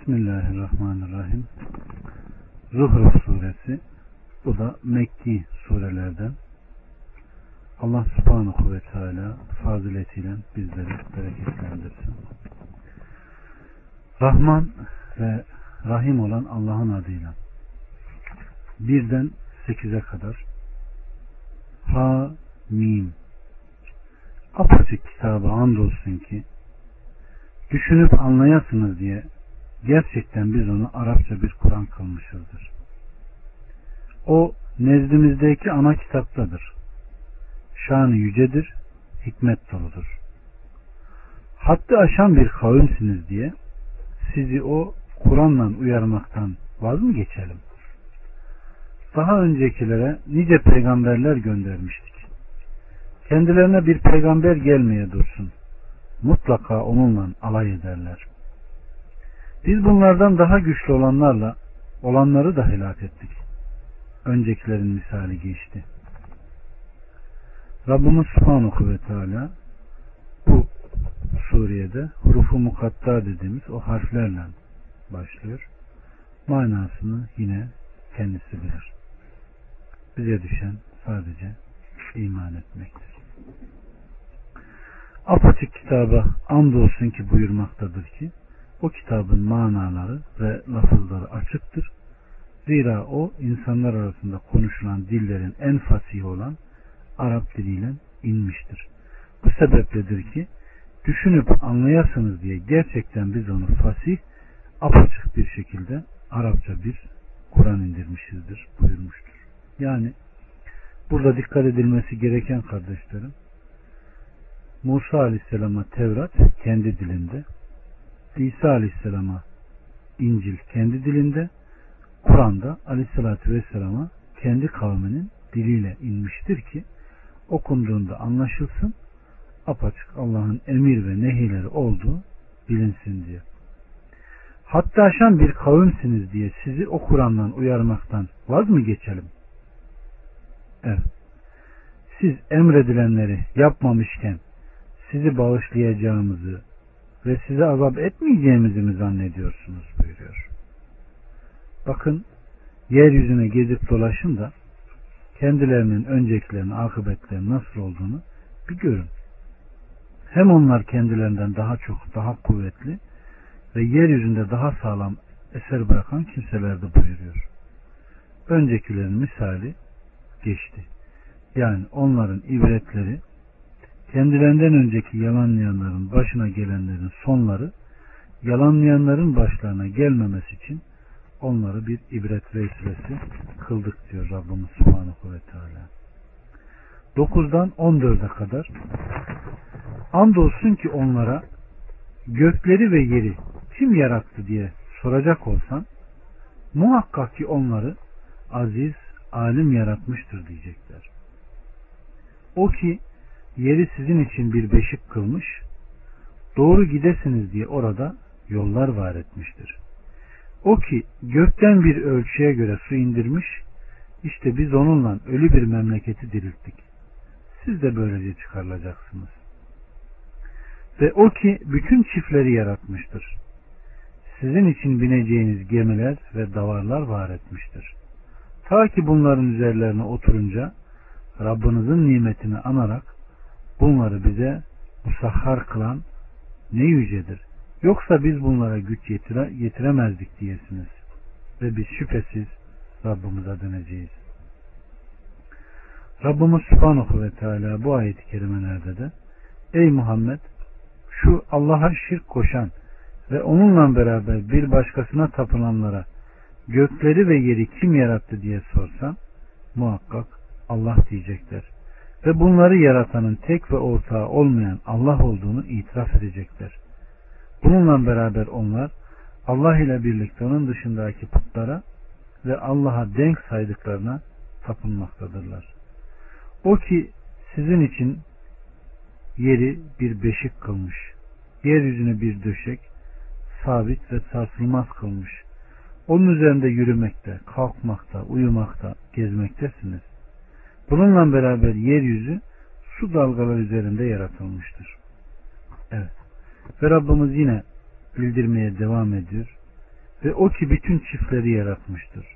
Bismillahirrahmanirrahim. Zuhruf suresi. Bu da Mekki surelerden. Allah subhanahu ve teala faziletiyle bizleri bereketlendirsin. Rahman ve Rahim olan Allah'ın adıyla. Birden sekize kadar. Ha, Mim. Apaçık kitabı andolsun ki düşünüp anlayasınız diye gerçekten biz onu Arapça bir Kur'an kılmışızdır. O nezdimizdeki ana kitaptadır. Şanı yücedir, hikmet doludur. Haddi aşan bir kavimsiniz diye sizi o Kur'an'la uyarmaktan vaz mı geçelim? Daha öncekilere nice peygamberler göndermiştik. Kendilerine bir peygamber gelmeye dursun. Mutlaka onunla alay ederler. Biz bunlardan daha güçlü olanlarla olanları da helak ettik. Öncekilerin misali geçti. Rabbimiz Subhanahu ve Teala bu suriyede hurufu mukatta dediğimiz o harflerle başlıyor. Manasını yine kendisi bilir. Bize düşen sadece iman etmektir. Apaçık kitaba andolsun ki buyurmaktadır ki o kitabın manaları ve lafızları açıktır. Zira o insanlar arasında konuşulan dillerin en fasihi olan Arap diliyle inmiştir. Bu sebepledir ki düşünüp anlayasınız diye gerçekten biz onu fasih, apaçık bir şekilde Arapça bir Kur'an indirmişizdir buyurmuştur. Yani burada dikkat edilmesi gereken kardeşlerim Musa Aleyhisselam'a Tevrat kendi dilinde İsa Aleyhisselam'a İncil kendi dilinde Kur'an'da Aleyhisselatü Vesselam'a kendi kavminin diliyle inmiştir ki okunduğunda anlaşılsın apaçık Allah'ın emir ve nehileri olduğu bilinsin diye. Hatta aşan bir kavimsiniz diye sizi o Kur'an'dan uyarmaktan vaz mı geçelim? Evet. Siz emredilenleri yapmamışken sizi bağışlayacağımızı ve size azap etmeyeceğimizi mi zannediyorsunuz buyuruyor. Bakın yeryüzüne gezip dolaşın da kendilerinin öncekilerinin akıbetleri nasıl olduğunu bir görün. Hem onlar kendilerinden daha çok, daha kuvvetli ve yeryüzünde daha sağlam eser bırakan kimseler de buyuruyor. Öncekilerin misali geçti. Yani onların ibretleri kendilerinden önceki yalanlayanların başına gelenlerin sonları yalanlayanların başlarına gelmemesi için onları bir ibret vesilesi kıldık diyor Rabbimiz Subhanahu ve Teala. 9'dan 14'e kadar andolsun ki onlara gökleri ve yeri kim yarattı diye soracak olsan muhakkak ki onları aziz, alim yaratmıştır diyecekler. O ki yeri sizin için bir beşik kılmış, doğru gidesiniz diye orada yollar var etmiştir. O ki gökten bir ölçüye göre su indirmiş, işte biz onunla ölü bir memleketi dirilttik. Siz de böylece çıkarılacaksınız. Ve o ki bütün çiftleri yaratmıştır. Sizin için bineceğiniz gemiler ve davarlar var etmiştir. Ta ki bunların üzerlerine oturunca Rabbinizin nimetini anarak bunları bize musahhar kılan ne yücedir. Yoksa biz bunlara güç yetire, yetiremezdik diyesiniz. Ve biz şüphesiz Rabbimize döneceğiz. Rabbimiz Subhanahu ve Teala bu ayet-i kerimelerde de Ey Muhammed şu Allah'a şirk koşan ve onunla beraber bir başkasına tapınanlara gökleri ve yeri kim yarattı diye sorsan muhakkak Allah diyecekler ve bunları yaratanın tek ve ortağı olmayan Allah olduğunu itiraf edecekler. Bununla beraber onlar Allah ile birlikte onun dışındaki putlara ve Allah'a denk saydıklarına tapınmaktadırlar. O ki sizin için yeri bir beşik kılmış, yeryüzüne bir döşek, sabit ve sarsılmaz kılmış. Onun üzerinde yürümekte, kalkmakta, uyumakta, gezmektesiniz. Bununla beraber yeryüzü su dalgalar üzerinde yaratılmıştır. Evet. Ve Rabbimiz yine bildirmeye devam ediyor. Ve o ki bütün çiftleri yaratmıştır.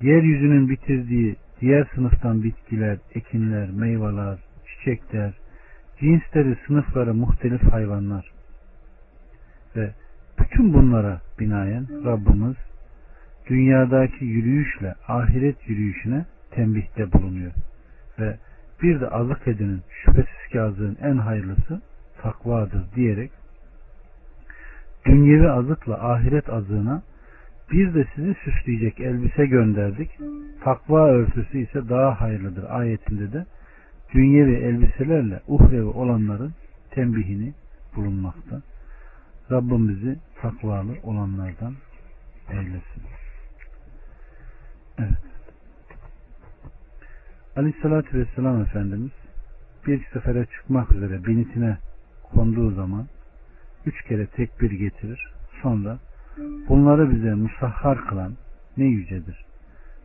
Yeryüzünün bitirdiği diğer sınıftan bitkiler, ekinler, meyveler, çiçekler, cinsleri, sınıfları, muhtelif hayvanlar ve bütün bunlara binaen Rabbimiz dünyadaki yürüyüşle ahiret yürüyüşüne tembihte bulunuyor. Ve bir de azık edinin şüphesiz ki azığın en hayırlısı takvadır diyerek dünyevi azıkla ahiret azığına bir de sizi süsleyecek elbise gönderdik. Takva örtüsü ise daha hayırlıdır ayetinde de dünyevi elbiselerle uhrevi olanların tembihini bulunmakta. Rabbim bizi takvalı olanlardan eylesin. Evet. Aleyhissalatü Vesselam Efendimiz bir sefere çıkmak üzere binitine konduğu zaman üç kere tekbir getirir. Sonra bunları bize musahhar kılan ne yücedir.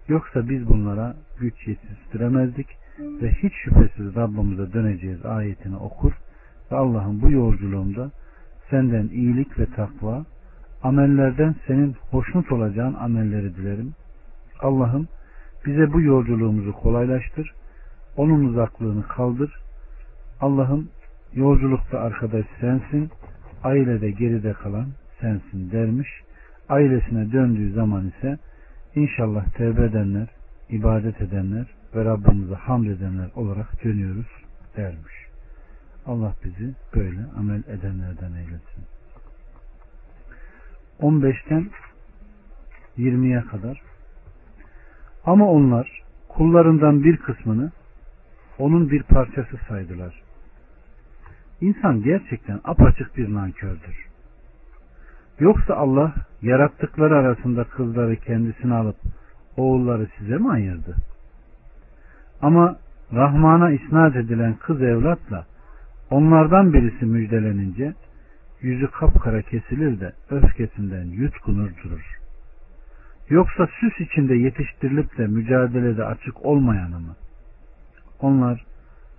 Yoksa biz bunlara güç yetiştiremezdik ve hiç şüphesiz Rabbimize döneceğiz ayetini okur ve Allah'ın bu yolculuğunda senden iyilik ve takva, amellerden senin hoşnut olacağın amelleri dilerim. Allah'ım bize bu yolculuğumuzu kolaylaştır, onun uzaklığını kaldır. Allah'ım yolculukta arkadaş sensin, ailede geride kalan sensin dermiş. Ailesine döndüğü zaman ise inşallah tevbe edenler, ibadet edenler ve Rabbimize hamd edenler olarak dönüyoruz dermiş. Allah bizi böyle amel edenlerden eylesin. 15'ten 20'ye kadar ama onlar kullarından bir kısmını onun bir parçası saydılar. İnsan gerçekten apaçık bir nankördür. Yoksa Allah yarattıkları arasında kızları kendisine alıp oğulları size mi ayırdı? Ama Rahman'a isnat edilen kız evlatla onlardan birisi müjdelenince yüzü kapkara kesilir de öfkesinden yutkunur durur. Yoksa süs içinde yetiştirilip de mücadelede açık olmayanı mı? Onlar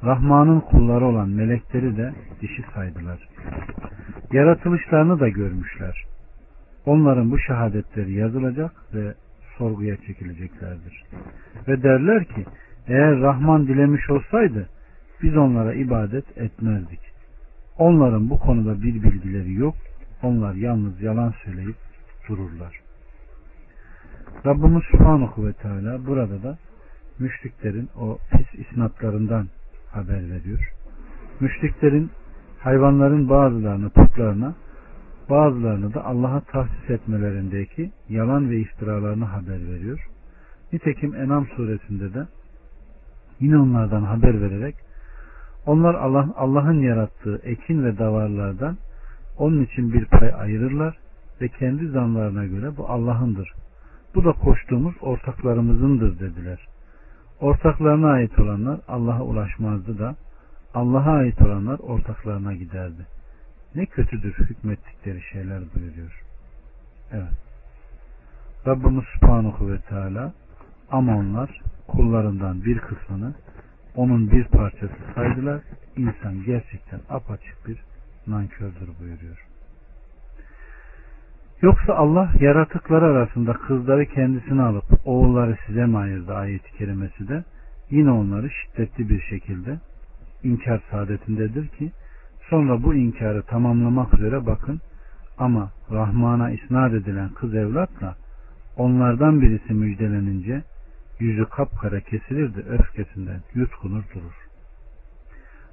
Rahman'ın kulları olan melekleri de dişi saydılar. Yaratılışlarını da görmüşler. Onların bu şehadetleri yazılacak ve sorguya çekileceklerdir. Ve derler ki eğer Rahman dilemiş olsaydı biz onlara ibadet etmezdik. Onların bu konuda bir bilgileri yok. Onlar yalnız yalan söyleyip dururlar. Rabbimiz Subhanahu ve Teala burada da müşriklerin o pis isnatlarından haber veriyor. Müşriklerin hayvanların bazılarını putlarına bazılarını da Allah'a tahsis etmelerindeki yalan ve iftiralarını haber veriyor. Nitekim Enam suresinde de yine onlardan haber vererek onlar Allah Allah'ın yarattığı ekin ve davarlardan onun için bir pay ayırırlar ve kendi zanlarına göre bu Allah'ındır. Bu da koştuğumuz ortaklarımızındır dediler. Ortaklarına ait olanlar Allah'a ulaşmazdı da Allah'a ait olanlar ortaklarına giderdi. Ne kötüdür hükmettikleri şeyler buyuruyor. Evet. Rabbimiz Subhanahu ve Teala ama onlar kullarından bir kısmını onun bir parçası saydılar. İnsan gerçekten apaçık bir nankördür buyuruyor. Yoksa Allah yaratıkları arasında kızları kendisine alıp oğulları size mi ayırdı ayeti kerimesi de yine onları şiddetli bir şekilde inkar saadetindedir ki sonra bu inkarı tamamlamak üzere bakın ama Rahman'a isnat edilen kız evlatla onlardan birisi müjdelenince yüzü kapkara kesilir de öfkesinden yutkunur durur.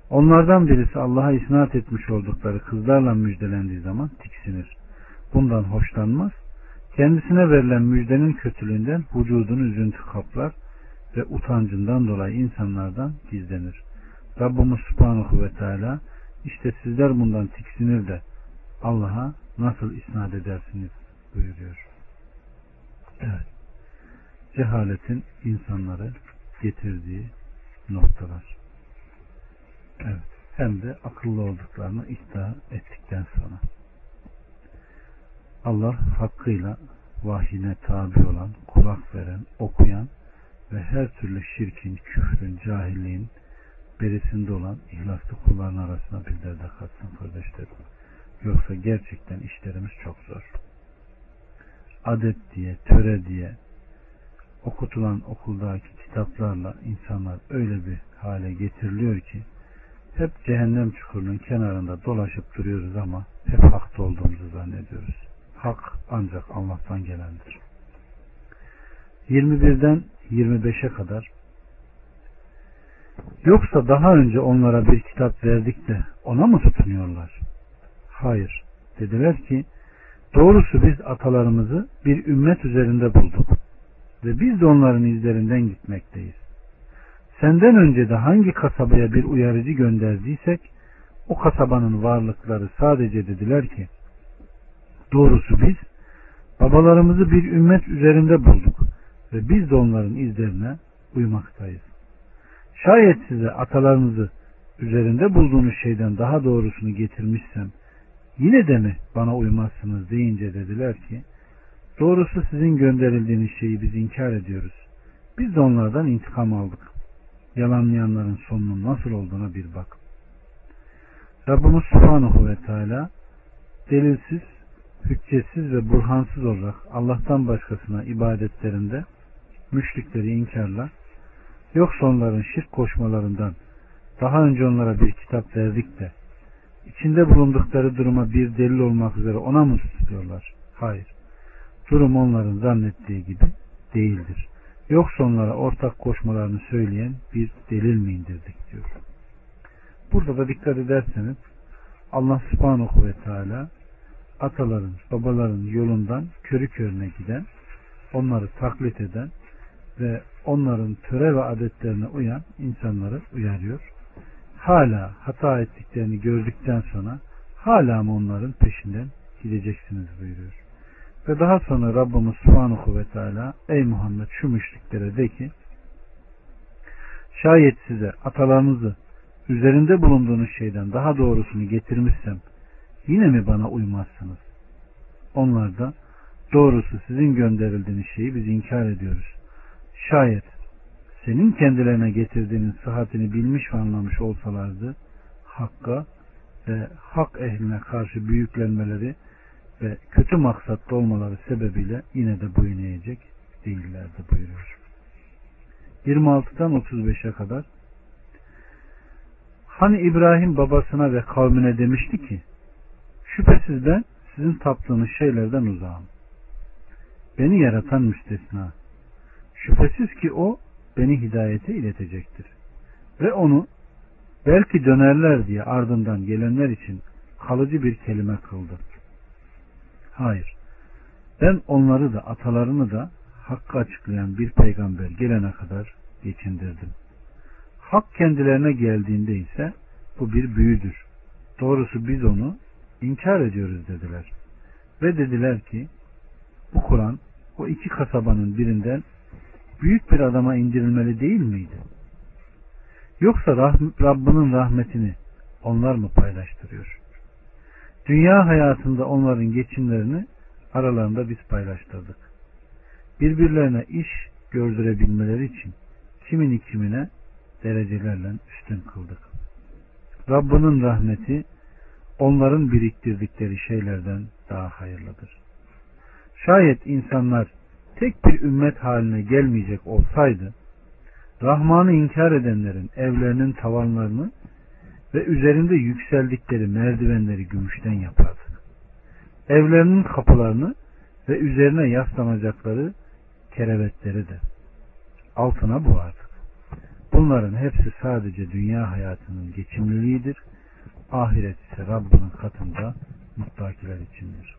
Onlardan birisi Allah'a isnat etmiş oldukları kızlarla müjdelendiği zaman tiksinir. Bundan hoşlanmaz. Kendisine verilen müjdenin kötülüğünden vücudunu üzüntü kaplar ve utancından dolayı insanlardan gizlenir. Rabbimiz Subhanahu ve Teala işte sizler bundan tiksinir de Allah'a nasıl isnat edersiniz buyuruyor. Evet. Cehaletin insanları getirdiği noktalar. Evet. Hem de akıllı olduklarını iddia ettikten sonra. Allah hakkıyla vahyine tabi olan, kulak veren, okuyan ve her türlü şirkin, küfrün, cahilliğin berisinde olan ihlaslı kulların arasına bizler de katsın kardeşlerim. Yoksa gerçekten işlerimiz çok zor. adet diye, töre diye okutulan okuldaki kitaplarla insanlar öyle bir hale getiriliyor ki hep cehennem çukurunun kenarında dolaşıp duruyoruz ama hep hakta olduğumuzu zannediyoruz. Hak ancak Allah'tan gelendir. 21'den 25'e kadar Yoksa daha önce onlara bir kitap verdik de ona mı tutunuyorlar? Hayır. Dediler ki doğrusu biz atalarımızı bir ümmet üzerinde bulduk ve biz de onların izlerinden gitmekteyiz. Senden önce de hangi kasabaya bir uyarıcı gönderdiysek o kasabanın varlıkları sadece dediler ki doğrusu biz babalarımızı bir ümmet üzerinde bulduk ve biz de onların izlerine uymaktayız. Şayet size atalarınızı üzerinde bulduğunuz şeyden daha doğrusunu getirmişsem yine de mi bana uymazsınız deyince dediler ki doğrusu sizin gönderildiğiniz şeyi biz inkar ediyoruz. Biz de onlardan intikam aldık. Yalanlayanların sonunun nasıl olduğuna bir bak. Rabbimiz Subhanahu ve Teala delilsiz, hüccetsiz ve burhansız olarak Allah'tan başkasına ibadetlerinde müşrikleri inkarla Yoksa onların şirk koşmalarından daha önce onlara bir kitap verdik de içinde bulundukları duruma bir delil olmak üzere ona mı tutuyorlar? Hayır. Durum onların zannettiği gibi değildir. Yoksa onlara ortak koşmalarını söyleyen bir delil mi indirdik diyor. Burada da dikkat ederseniz Allah subhanahu ve teala ataların, babaların yolundan körü körüne giden, onları taklit eden ve onların töre ve adetlerine uyan insanları uyarıyor. Hala hata ettiklerini gördükten sonra hala mı onların peşinden gideceksiniz buyuruyor. Ve daha sonra Rabbimiz Subhanahu ve Teala ey Muhammed şu müşriklere de ki şayet size atalarınızı üzerinde bulunduğunuz şeyden daha doğrusunu getirmişsem yine mi bana uymazsınız? Onlar da doğrusu sizin gönderildiğiniz şeyi biz inkar ediyoruz. Şayet senin kendilerine getirdiğinin sıhhatini bilmiş ve anlamış olsalardı hakka ve hak ehline karşı büyüklenmeleri ve kötü maksatlı olmaları sebebiyle yine de boyun eğecek değillerdi buyuruyor. 26'dan 35'e kadar Hani İbrahim babasına ve kavmine demişti ki şüphesiz ben sizin taptığınız şeylerden uzağım. Beni yaratan müstesna. Şüphesiz ki o beni hidayete iletecektir. Ve onu belki dönerler diye ardından gelenler için kalıcı bir kelime kıldı. Hayır. Ben onları da atalarını da hakkı açıklayan bir peygamber gelene kadar geçindirdim. Hak kendilerine geldiğinde ise bu bir büyüdür. Doğrusu biz onu inkar ediyoruz dediler. Ve dediler ki bu Kur'an o iki kasabanın birinden büyük bir adama indirilmeli değil miydi? Yoksa Rabbinin rahmetini onlar mı paylaştırıyor? Dünya hayatında onların geçimlerini aralarında biz paylaştırdık. Birbirlerine iş gördürebilmeleri için kimin kimine derecelerle üstün kıldık. Rabbinin rahmeti onların biriktirdikleri şeylerden daha hayırlıdır. Şayet insanlar tek bir ümmet haline gelmeyecek olsaydı Rahman'ı inkar edenlerin evlerinin tavanlarını ve üzerinde yükseldikleri merdivenleri gümüşten yapardık. Evlerinin kapılarını ve üzerine yaslanacakları kerevetleri de altına boğardık. Bunların hepsi sadece dünya hayatının geçimliliğidir. Ahiret ise Rabbinin katında muttakiler içindir.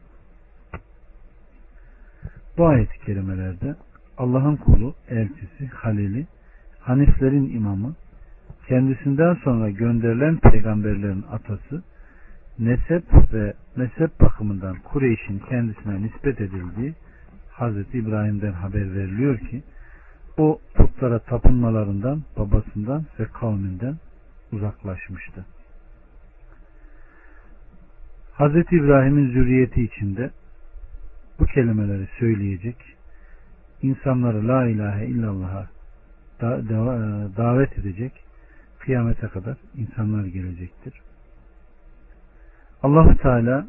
Bu ayet-i kerimelerde Allah'ın kulu, elçisi, halili, Haniflerin imamı, kendisinden sonra gönderilen peygamberlerin atası, nesep ve mezhep bakımından Kureyş'in kendisine nispet edildiği Hazreti İbrahim'den haber veriliyor ki o putlara tapınmalarından, babasından ve kavminden uzaklaşmıştı. Hazreti İbrahim'in zürriyeti içinde bu kelimeleri söyleyecek, insanları la ilahe illallah'a e, davet edecek, kıyamete kadar insanlar gelecektir. Allahu Teala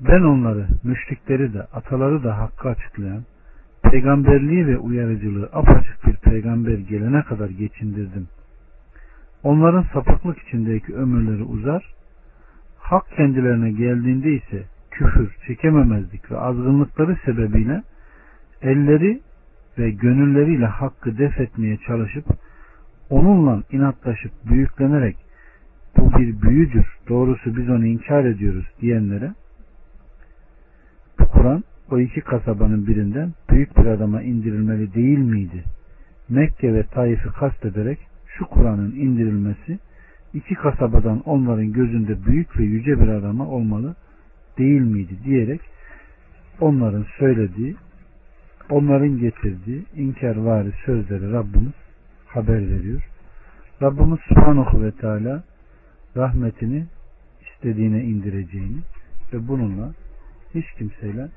Ben onları, müşrikleri de, ataları da hakkı açıklayan, peygamberliği ve uyarıcılığı apaçık bir peygamber gelene kadar geçindirdim. Onların sapıklık içindeki ömürleri uzar, hak kendilerine geldiğinde ise küfür, çekememezlik ve azgınlıkları sebebiyle elleri ve gönülleriyle hakkı def etmeye çalışıp onunla inatlaşıp büyüklenerek bu bir büyüdür, doğrusu biz onu inkar ediyoruz diyenlere bu Kur'an o iki kasabanın birinden büyük bir adama indirilmeli değil miydi? Mekke ve Taif'i kastederek şu Kur'an'ın indirilmesi iki kasabadan onların gözünde büyük ve yüce bir adama olmalı değil miydi diyerek onların söylediği onların getirdiği inkarvari sözleri Rabbimiz haber veriyor. Rabbimiz Subhanahu ve Teala rahmetini istediğine indireceğini ve bununla hiç kimseyle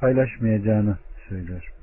paylaşmayacağını söylüyor.